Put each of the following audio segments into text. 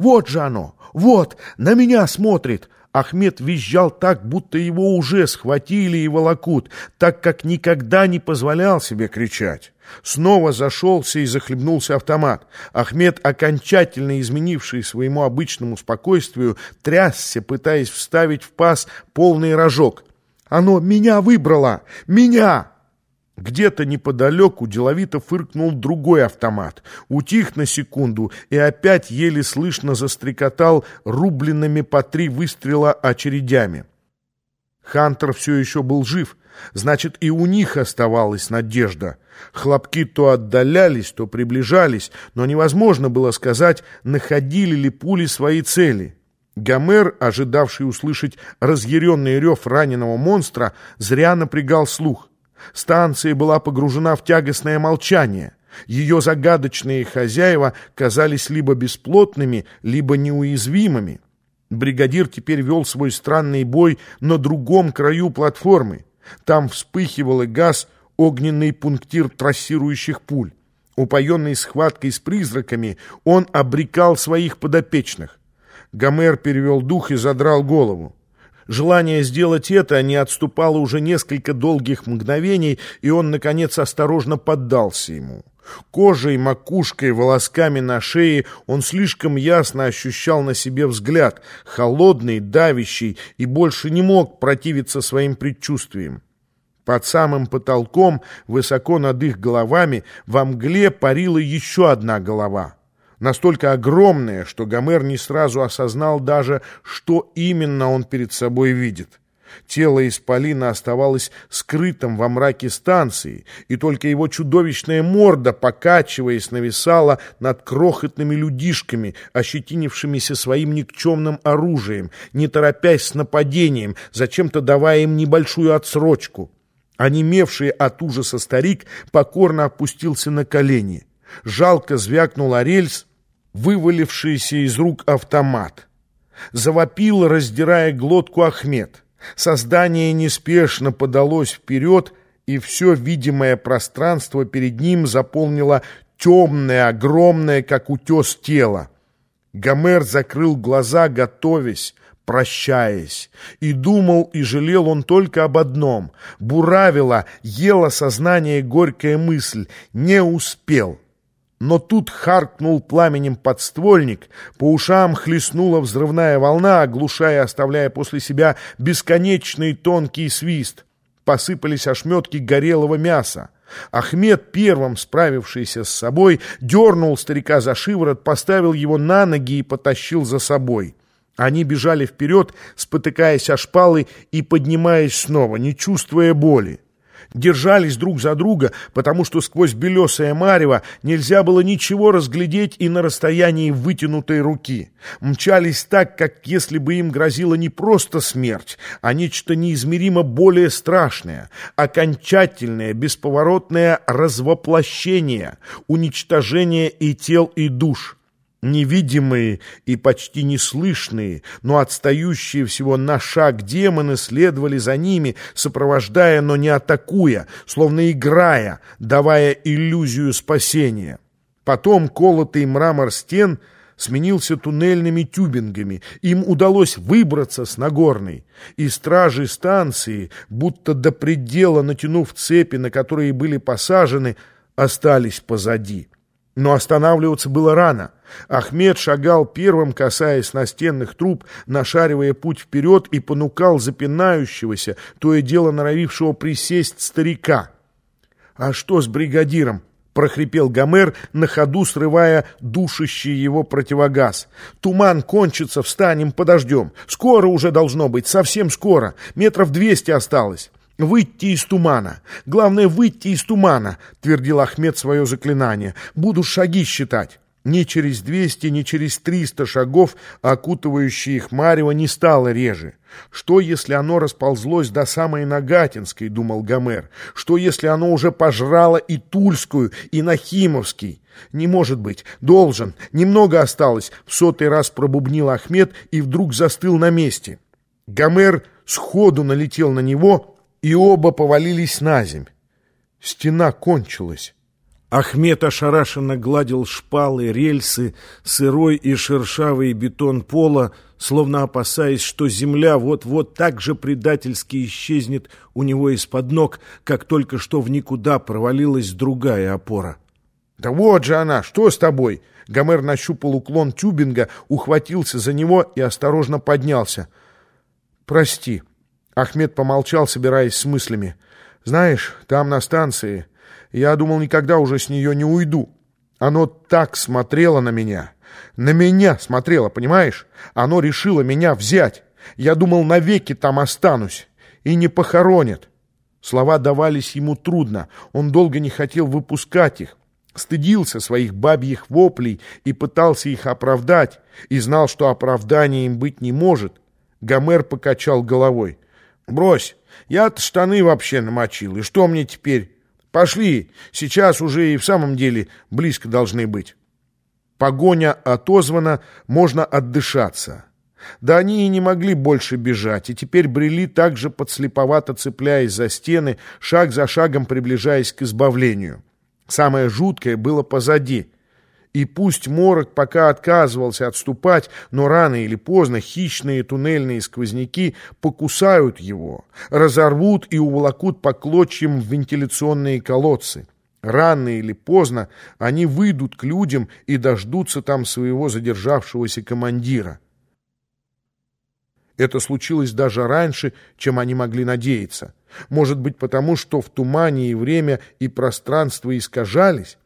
Вот же оно! Вот! На меня смотрит!» Ахмед визжал так, будто его уже схватили и волокут, так как никогда не позволял себе кричать. Снова зашелся и захлебнулся автомат. Ахмед, окончательно изменивший своему обычному спокойствию, трясся, пытаясь вставить в паз полный рожок. «Оно меня выбрало! Меня!» Где-то неподалеку деловито фыркнул другой автомат. Утих на секунду и опять еле слышно застрекотал рубленными по три выстрела очередями. Хантер все еще был жив, значит, и у них оставалась надежда. Хлопки то отдалялись, то приближались, но невозможно было сказать, находили ли пули свои цели. Гомер, ожидавший услышать разъяренный рев раненого монстра, зря напрягал слух. Станция была погружена в тягостное молчание. Ее загадочные хозяева казались либо бесплотными, либо неуязвимыми. Бригадир теперь вел свой странный бой на другом краю платформы. Там вспыхивал и газ огненный пунктир трассирующих пуль. Упоенный схваткой с призраками, он обрекал своих подопечных. Гомер перевел дух и задрал голову. Желание сделать это не отступало уже несколько долгих мгновений, и он, наконец, осторожно поддался ему. Кожей, макушкой, волосками на шее он слишком ясно ощущал на себе взгляд, холодный, давящий, и больше не мог противиться своим предчувствиям. Под самым потолком, высоко над их головами, во мгле парила еще одна голова — настолько огромное, что Гомер не сразу осознал даже, что именно он перед собой видит. Тело Исполина оставалось скрытым во мраке станции, и только его чудовищная морда, покачиваясь, нависала над крохотными людишками, ощетинившимися своим никчемным оружием, не торопясь с нападением, зачем-то давая им небольшую отсрочку. Онемевший от ужаса старик покорно опустился на колени. Жалко звякнул о рельс, вывалившийся из рук автомат. Завопил, раздирая глотку Ахмед. Создание неспешно подалось вперед, и все видимое пространство перед ним заполнило темное, огромное, как утес тело. Гомер закрыл глаза, готовясь, прощаясь. И думал, и жалел он только об одном. Буравила, ела сознание горькая мысль. Не успел. Но тут харкнул пламенем подствольник, по ушам хлестнула взрывная волна, оглушая, оставляя после себя бесконечный тонкий свист. Посыпались ошметки горелого мяса. Ахмед, первым справившийся с собой, дернул старика за шиворот, поставил его на ноги и потащил за собой. Они бежали вперед, спотыкаясь о шпалы и поднимаясь снова, не чувствуя боли держались друг за друга, потому что сквозь белесое марево нельзя было ничего разглядеть и на расстоянии вытянутой руки. Мчались так, как если бы им грозила не просто смерть, а нечто неизмеримо более страшное, окончательное, бесповоротное развоплощение, уничтожение и тел, и душ. Невидимые и почти неслышные, но отстающие всего на шаг демоны следовали за ними, сопровождая, но не атакуя, словно играя, давая иллюзию спасения. Потом колотый мрамор стен сменился туннельными тюбингами. Им удалось выбраться с Нагорной. И стражи станции, будто до предела натянув цепи, на которые были посажены, остались позади. Но останавливаться было рано. Ахмед шагал первым, касаясь настенных труб, нашаривая путь вперед и понукал запинающегося, то и дело норовившего присесть старика. «А что с бригадиром?» — прохрипел Гомер, на ходу срывая душащий его противогаз. «Туман кончится, встанем, подождем. Скоро уже должно быть, совсем скоро. Метров двести осталось». «Выйти из тумана! Главное, выйти из тумана!» — твердил Ахмед свое заклинание. «Буду шаги считать!» Ни через двести, ни через триста шагов окутывающее их марево не стало реже. Что, если оно расползлось до самой Нагатинской, думал Гомер? Что, если оно уже пожрало и Тульскую, и Нахимовский? Не может быть, должен, немного осталось, в сотый раз пробубнил Ахмед и вдруг застыл на месте. Гомер сходу налетел на него, и оба повалились на земь. Стена кончилась. Ахмед ошарашенно гладил шпалы, рельсы, сырой и шершавый бетон пола, словно опасаясь, что земля вот-вот так же предательски исчезнет у него из-под ног, как только что в никуда провалилась другая опора. «Да вот же она! Что с тобой?» Гомер нащупал уклон тюбинга, ухватился за него и осторожно поднялся. «Прости». Ахмед помолчал, собираясь с мыслями. «Знаешь, там на станции я думал, никогда уже с нее не уйду. Оно так смотрело на меня. На меня смотрело, понимаешь? Оно решило меня взять. Я думал, навеки там останусь. И не похоронят. Слова давались ему трудно. Он долго не хотел выпускать их. Стыдился своих бабьих воплей и пытался их оправдать. И знал, что оправдания им быть не может. Гомер покачал головой. «Брось, я-то штаны вообще намочил. И что мне теперь?» Пошли, сейчас уже и в самом деле близко должны быть. Погоня отозвана, можно отдышаться. Да они и не могли больше бежать, и теперь брели также подслеповато цепляясь за стены, шаг за шагом приближаясь к избавлению. Самое жуткое было позади — и пусть морок пока отказывался отступать, но рано или поздно хищные туннельные сквозняки покусают его, разорвут и уволокут по клочьям в вентиляционные колодцы. Рано или поздно они выйдут к людям и дождутся там своего задержавшегося командира. Это случилось даже раньше, чем они могли надеяться. Может быть, потому что в тумане и время, и пространство искажались?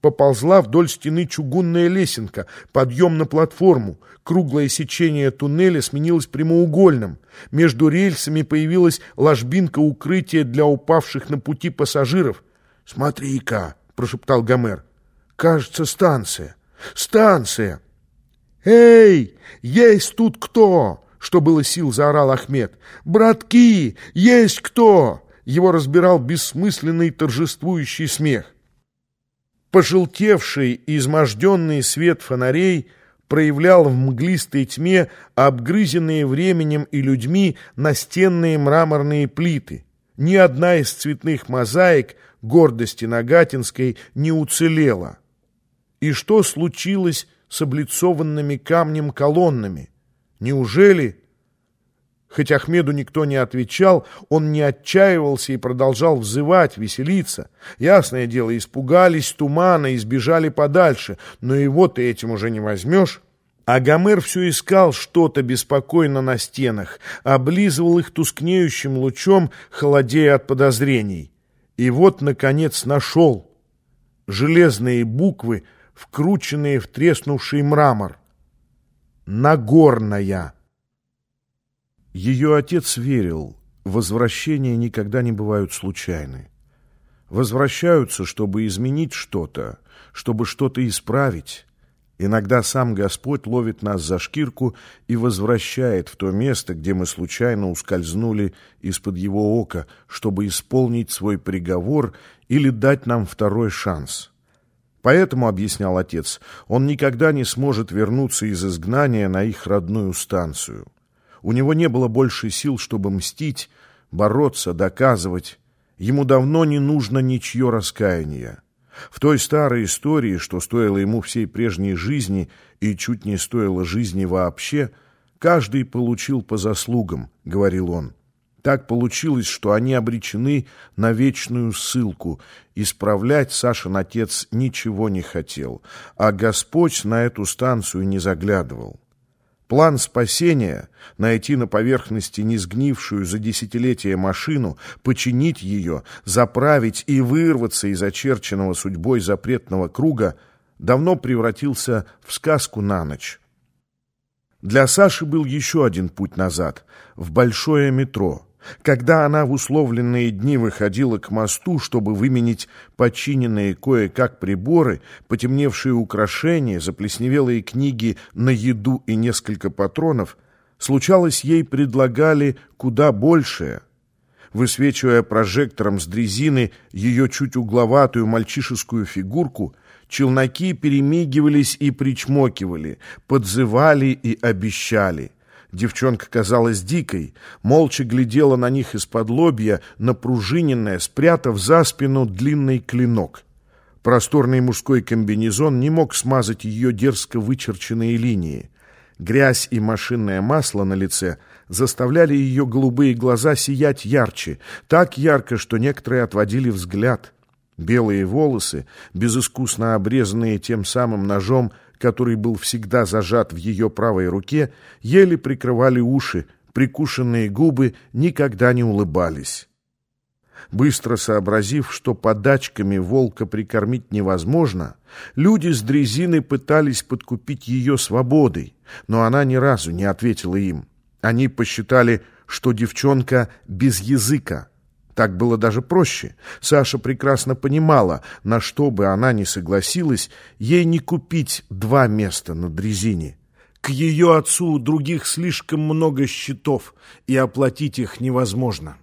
Поползла вдоль стены чугунная лесенка, подъем на платформу. Круглое сечение туннеля сменилось прямоугольным. Между рельсами появилась ложбинка укрытия для упавших на пути пассажиров. «Смотри-ка!» — прошептал Гомер. «Кажется, станция. Станция!» «Эй, есть тут кто?» — что было сил, заорал Ахмед. «Братки, есть кто?» Его разбирал бессмысленный торжествующий смех. Пожелтевший и изможденный свет фонарей проявлял в мглистой тьме обгрызенные временем и людьми настенные мраморные плиты. Ни одна из цветных мозаик гордости Нагатинской не уцелела. И что случилось с облицованными камнем колоннами? Неужели Хоть Ахмеду никто не отвечал, он не отчаивался и продолжал взывать, веселиться. Ясное дело, испугались тумана и сбежали подальше, но его ты этим уже не возьмешь. А Гомер все искал что-то беспокойно на стенах, облизывал их тускнеющим лучом, холодея от подозрений. И вот, наконец, нашел. Железные буквы, вкрученные в треснувший мрамор. «Нагорная». Ее отец верил, возвращения никогда не бывают случайны. Возвращаются, чтобы изменить что-то, чтобы что-то исправить. Иногда сам Господь ловит нас за шкирку и возвращает в то место, где мы случайно ускользнули из-под его ока, чтобы исполнить свой приговор или дать нам второй шанс. Поэтому, объяснял отец, он никогда не сможет вернуться из изгнания на их родную станцию. У него не было больше сил, чтобы мстить, бороться, доказывать. Ему давно не нужно ничье раскаяние. В той старой истории, что стоило ему всей прежней жизни и чуть не стоило жизни вообще, каждый получил по заслугам, говорил он. Так получилось, что они обречены на вечную ссылку. Исправлять Сашин отец ничего не хотел, а Господь на эту станцию не заглядывал. План спасения — найти на поверхности несгнившую за десятилетия машину, починить ее, заправить и вырваться из очерченного судьбой запретного круга — давно превратился в сказку на ночь. Для Саши был еще один путь назад — в большое метро — когда она в условленные дни выходила к мосту, чтобы выменить починенные кое-как приборы, потемневшие украшения, заплесневелые книги на еду и несколько патронов, случалось, ей предлагали куда большее. Высвечивая прожектором с дрезины ее чуть угловатую мальчишескую фигурку, челноки перемигивались и причмокивали, подзывали и обещали — Девчонка казалась дикой, молча глядела на них из-под лобья, напружиненная, спрятав за спину длинный клинок. Просторный мужской комбинезон не мог смазать ее дерзко вычерченные линии. Грязь и машинное масло на лице заставляли ее голубые глаза сиять ярче, так ярко, что некоторые отводили взгляд. Белые волосы, безыскусно обрезанные тем самым ножом, который был всегда зажат в ее правой руке, еле прикрывали уши, прикушенные губы никогда не улыбались. Быстро сообразив, что подачками волка прикормить невозможно, люди с дрезины пытались подкупить ее свободой, но она ни разу не ответила им. Они посчитали, что девчонка без языка. Так было даже проще. Саша прекрасно понимала, на что бы она ни согласилась, ей не купить два места на дрезине. К ее отцу у других слишком много счетов, и оплатить их невозможно.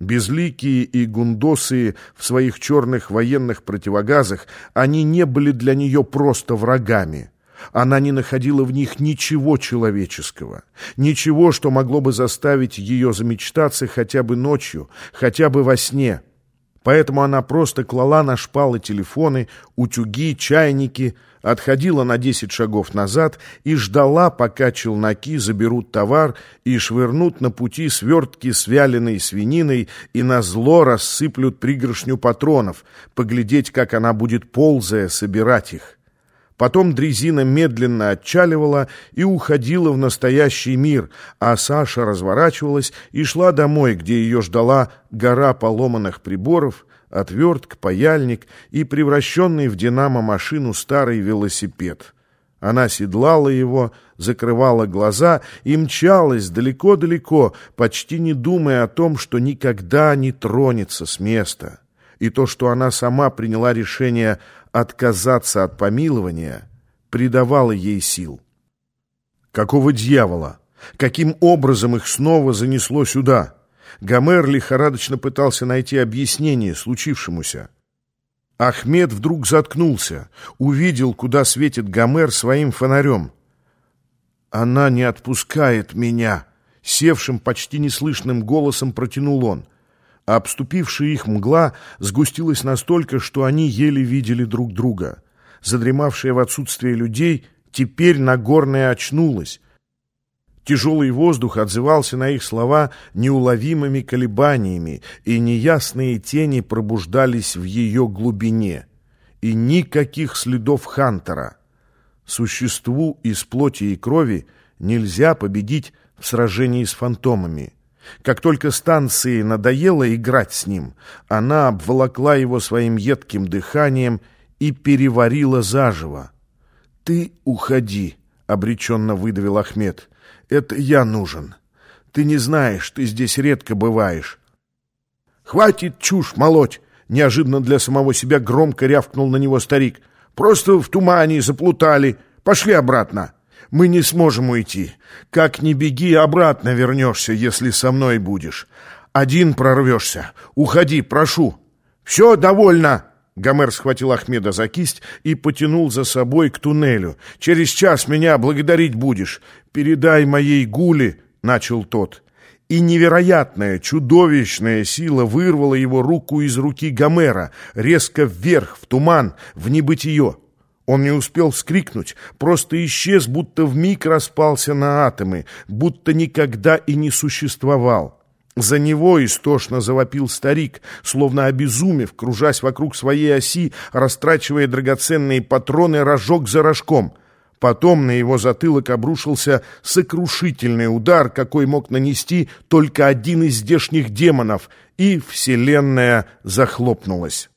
Безликие и гундосые в своих черных военных противогазах, они не были для нее просто врагами. Она не находила в них ничего человеческого, ничего, что могло бы заставить ее замечтаться хотя бы ночью, хотя бы во сне. Поэтому она просто клала на шпалы телефоны, утюги, чайники, отходила на десять шагов назад и ждала, пока челноки заберут товар и швырнут на пути свертки с вяленой свининой и на зло рассыплют пригоршню патронов, поглядеть, как она будет, ползая, собирать их. Потом дрезина медленно отчаливала и уходила в настоящий мир, а Саша разворачивалась и шла домой, где ее ждала гора поломанных приборов, отвертка, паяльник и превращенный в динамо-машину старый велосипед. Она седлала его, закрывала глаза и мчалась далеко-далеко, почти не думая о том, что никогда не тронется с места. И то, что она сама приняла решение отказаться от помилования придавало ей сил. Какого дьявола? Каким образом их снова занесло сюда? Гомер лихорадочно пытался найти объяснение случившемуся. Ахмед вдруг заткнулся, увидел, куда светит Гомер своим фонарем. «Она не отпускает меня!» Севшим, почти неслышным голосом протянул он — а обступившая их мгла сгустилась настолько, что они еле видели друг друга. Задремавшая в отсутствие людей, теперь Нагорная очнулась. Тяжелый воздух отзывался на их слова неуловимыми колебаниями, и неясные тени пробуждались в ее глубине. И никаких следов Хантера. Существу из плоти и крови нельзя победить в сражении с фантомами. Как только станции надоело играть с ним, она обволокла его своим едким дыханием и переварила заживо. «Ты уходи», — обреченно выдавил Ахмед. «Это я нужен. Ты не знаешь, ты здесь редко бываешь». «Хватит чушь молоть!» — неожиданно для самого себя громко рявкнул на него старик. «Просто в тумане заплутали. Пошли обратно». Мы не сможем уйти. Как ни беги, обратно вернешься, если со мной будешь. Один прорвешься. Уходи, прошу. Все, довольно!» Гомер схватил Ахмеда за кисть и потянул за собой к туннелю. «Через час меня благодарить будешь. Передай моей гуле», — начал тот. И невероятная, чудовищная сила вырвала его руку из руки Гомера, резко вверх, в туман, в небытие. Он не успел вскрикнуть, просто исчез, будто вмиг распался на атомы, будто никогда и не существовал. За него истошно завопил старик, словно обезумев, кружась вокруг своей оси, растрачивая драгоценные патроны рожок за рожком. Потом на его затылок обрушился сокрушительный удар, какой мог нанести только один из здешних демонов, и вселенная захлопнулась.